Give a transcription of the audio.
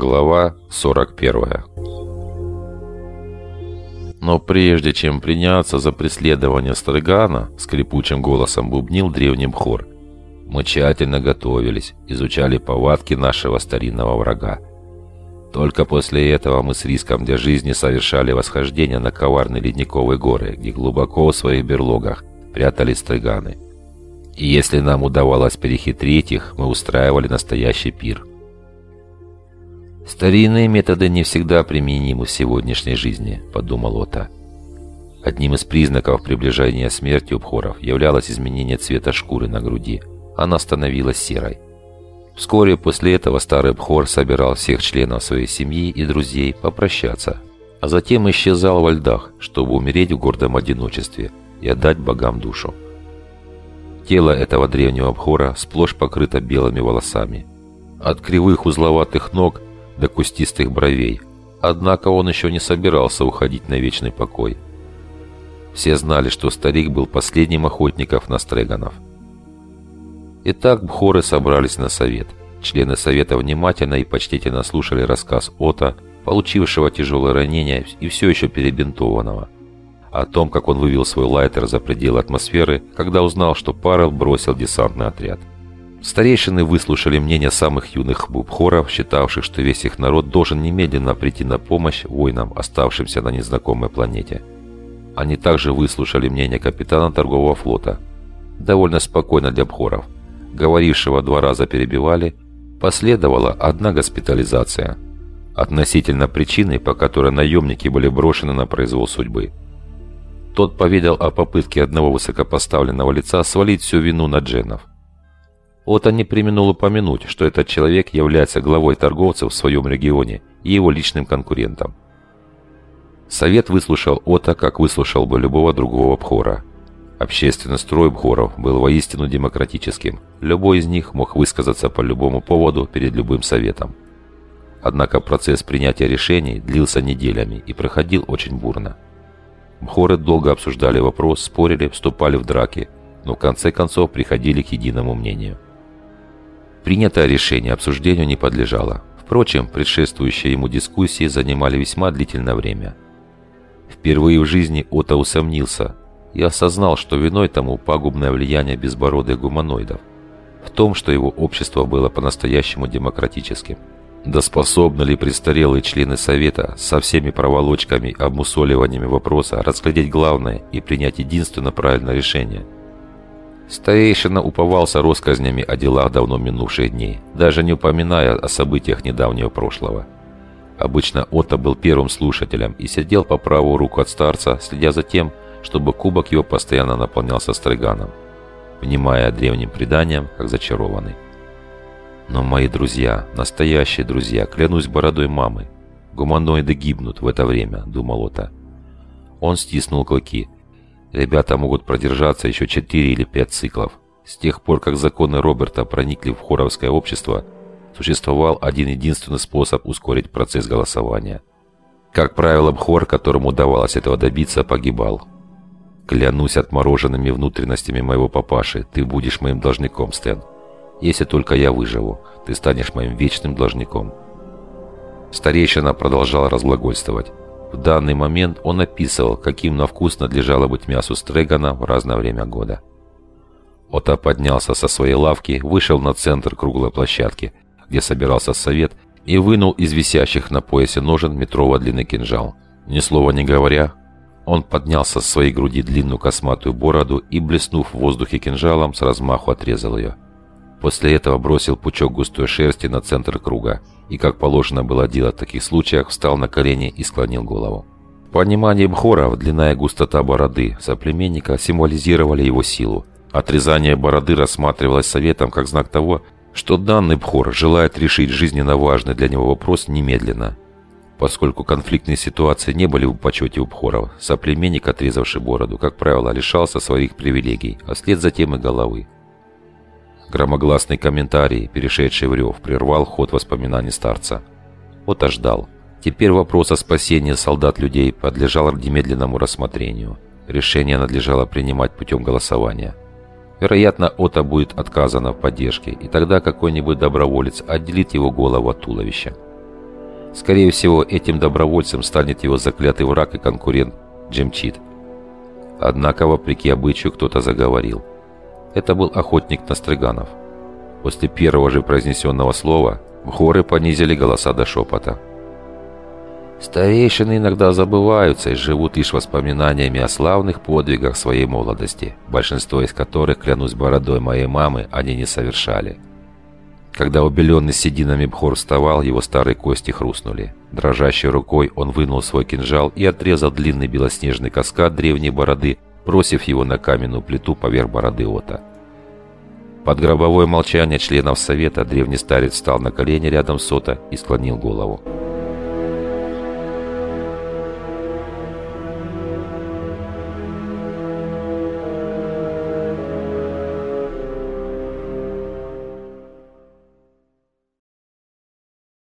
Глава 41 Но прежде чем приняться за преследование Стрыгана, скрипучим голосом бубнил древний Бхор. Мы тщательно готовились, изучали повадки нашего старинного врага. Только после этого мы с риском для жизни совершали восхождение на коварные ледниковые горы, где глубоко в своих берлогах прятались стрыганы. И если нам удавалось перехитрить их, мы устраивали настоящий пир – «Старинные методы не всегда применимы в сегодняшней жизни», — подумал Ота. Одним из признаков приближения смерти у Бхоров являлось изменение цвета шкуры на груди. Она становилась серой. Вскоре после этого старый Бхор собирал всех членов своей семьи и друзей попрощаться, а затем исчезал во льдах, чтобы умереть в гордом одиночестве и отдать богам душу. Тело этого древнего Бхора сплошь покрыто белыми волосами. От кривых узловатых ног до кустистых бровей. Однако он еще не собирался уходить на вечный покой. Все знали, что старик был последним охотников на стреганов. Итак, бхоры собрались на совет. Члены совета внимательно и почтительно слушали рассказ Ота, получившего тяжелое ранение и все еще перебинтованного. О том, как он вывел свой лайтер за пределы атмосферы, когда узнал, что Парел бросил десантный отряд. Старейшины выслушали мнение самых юных бубхоров, считавших, что весь их народ должен немедленно прийти на помощь воинам, оставшимся на незнакомой планете. Они также выслушали мнение капитана торгового флота, довольно спокойно для бхоров, говорившего два раза перебивали, последовала одна госпитализация, относительно причины, по которой наемники были брошены на произвол судьбы. Тот поведал о попытке одного высокопоставленного лица свалить всю вину на дженов. Ота не применул упомянуть, что этот человек является главой торговцев в своем регионе и его личным конкурентом. Совет выслушал Ота, как выслушал бы любого другого Бхора. Общественный строй Бхоров был воистину демократическим. Любой из них мог высказаться по любому поводу перед любым советом. Однако процесс принятия решений длился неделями и проходил очень бурно. Бхоры долго обсуждали вопрос, спорили, вступали в драки, но в конце концов приходили к единому мнению – Принятое решение обсуждению не подлежало. Впрочем, предшествующие ему дискуссии занимали весьма длительное время. Впервые в жизни Ота усомнился и осознал, что виной тому пагубное влияние безбородых гуманоидов. В том, что его общество было по-настоящему демократическим. Да способны ли престарелые члены Совета со всеми проволочками обмусоливаниями вопроса разглядеть главное и принять единственно правильное решение – Старейшина уповался россказнями о делах давно минувших дней, даже не упоминая о событиях недавнего прошлого. Обычно Отто был первым слушателем и сидел по правую руку от старца, следя за тем, чтобы кубок его постоянно наполнялся стриганом, внимая древним преданиям, как зачарованный. Но мои друзья, настоящие друзья, клянусь бородой мамы, гуманоиды гибнут в это время, думал Отто. Он стиснул клыки – Ребята могут продержаться еще 4 или 5 циклов. С тех пор, как законы Роберта проникли в хоровское общество, существовал один единственный способ ускорить процесс голосования. Как правило, Бхор, которому удавалось этого добиться, погибал. «Клянусь отмороженными внутренностями моего папаши, ты будешь моим должником, Стэн. Если только я выживу, ты станешь моим вечным должником». Старейшина продолжал разглагольствовать. В данный момент он описывал, каким на вкус надлежало быть мясу стрегана в разное время года. Ота поднялся со своей лавки, вышел на центр круглой площадки, где собирался совет, и вынул из висящих на поясе ножен метрового длины кинжал. Ни слова не говоря, он поднялся с своей груди длинную косматую бороду и, блеснув в воздухе кинжалом, с размаху отрезал ее. После этого бросил пучок густой шерсти на центр круга и, как положено было делать в таких случаях, встал на колени и склонил голову. В понимании Бхора длина и густота бороды соплеменника символизировали его силу. Отрезание бороды рассматривалось советом как знак того, что данный Бхор желает решить жизненно важный для него вопрос немедленно. Поскольку конфликтные ситуации не были в почете у Бхоров, соплеменник, отрезавший бороду, как правило, лишался своих привилегий, а след затем и головы. Громогласный комментарий, перешедший в рев, прервал ход воспоминаний старца. Ота ждал. Теперь вопрос о спасении солдат-людей подлежал немедленному рассмотрению. Решение надлежало принимать путем голосования. Вероятно, Ота будет отказано в поддержке, и тогда какой-нибудь доброволец отделит его голову от туловища. Скорее всего, этим добровольцем станет его заклятый враг и конкурент Джемчит. Однако, вопреки обычаю, кто-то заговорил. Это был охотник Настриганов. После первого же произнесенного слова хоры понизили голоса до шепота. Старейшины иногда забываются и живут лишь воспоминаниями о славных подвигах своей молодости, большинство из которых, клянусь бородой моей мамы, они не совершали. Когда убеленный сединами Бхор вставал, его старые кости хрустнули. Дрожащей рукой он вынул свой кинжал и отрезал длинный белоснежный каскад древней бороды, бросив его на каменную плиту поверх бороды Ота. Под гробовое молчание членов совета древний старец встал на колени рядом с Ота и склонил голову.